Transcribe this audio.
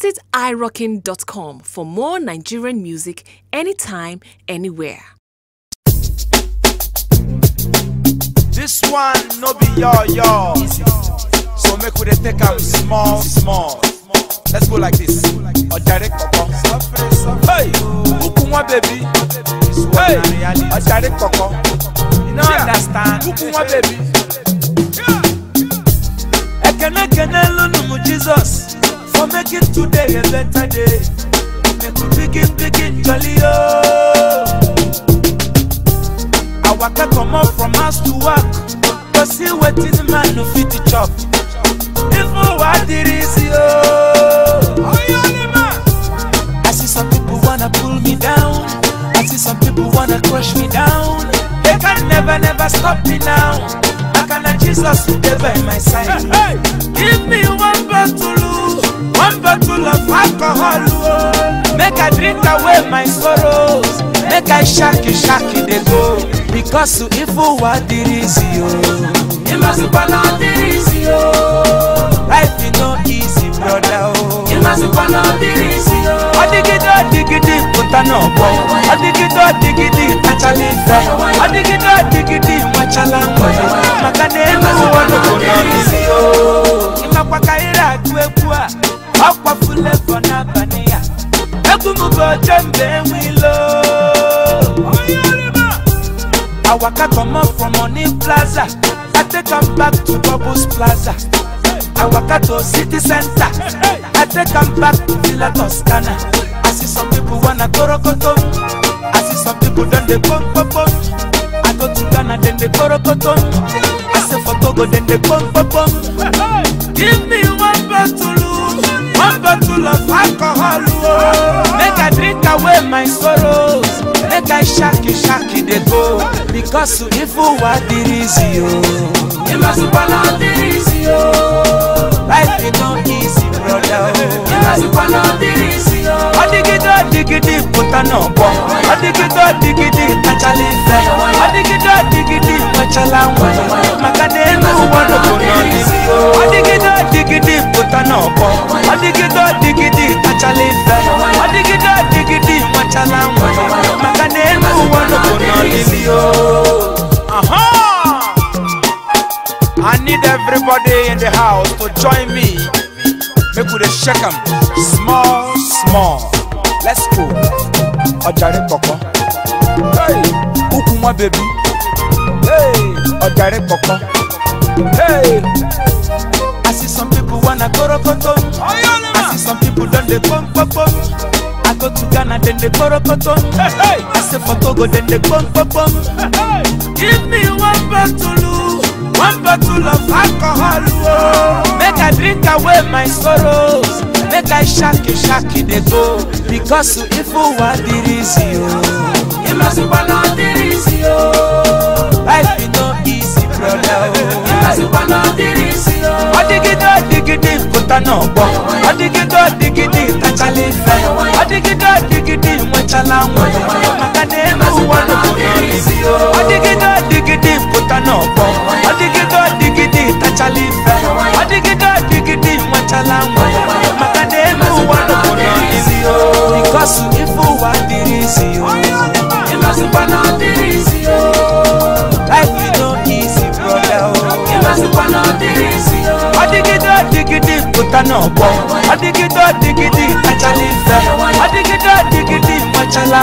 Visit irockin.com for more Nigerian music anytime, anywhere. This one no be your your. So make we dey take am small small. Let's go like this. Ọjàre kọ̀kọ́. Hey, kúkú wọn bèbí. Hey, ọjàre kọ̀kọ́. You no understand. Kúkú wọn bèbí. Ekene kene lónìí mu Jesus for making today a better day. Make we begin begin jolly oh. I waka up from house to work to see wetin man no fit to chop. Even wa dirisi I see some people wanna pull me down. I see some people wanna crush me down. They can never never stop me now. Akana Jesus who dey by my side. Give me one bottle, one bottle of alcohol. Oh. Make I drink away my sorrows. Make I shaki shaki dey go. Because to evil what it is you. Imasipada dirisi yo. Life is no easy, brother. Oh. Imasipada dirisi yo. Odigidi odigidi puta no boy. Odigidi odigidi tachali fe. Odigidi odigidi machala ngoy. Makane mu wano kono dirisi Money Plaza. I take am back to Bubbles Plaza. I waka to City Center. I take am back to Villa Toscana. I see some people wanna go rokoto. I see some people done dey pom pom pom. I go to Ghana then they go rokoto. I say for Togo then they pom pom pom. Give me one bottle, one bottle of alcohol. Oh. Make I drink away my sorrows. Make I shaki shaki dey go. Because to evil it is you. Imasipada dirisi yo. Life is no easy, brother. Imasipada dirisi yo. Odigidi odigidi puta no bo. Odigidi odigidi tachali fe. Odigidi odigidi machala ngwa. Makane mu wano kono dirisi yo. Odigidi odigidi puta no bo. Odigidi odigidi tachali fe. Odigidi odigidi machala ngwa. Makane everybody in the house to join me. Make we dey shake 'em small, small. Let's go. Ọjàre kọ̀kọ́. Hey, ukwu nwa baby. Hey, ọjàre kọ̀kọ́. Hey. I see some people wanna go rokoto. I see some people don dey pom pom pom. I go to Ghana then they go rokoto. I say for Togo then they pom pom pom. Give me one bottle, one bottle of alcohol. Oh. Make I drink away my sorrows. Make I shaki shaki dey go. Because to evil what it is you. Imasipada dirisi yo. Life is no easy, brother. Oh. Imasipada dirisi yo. Odigidi odigidi puta no bo. Odigidi odigidi puta no bo. Odigidi odigidi tachali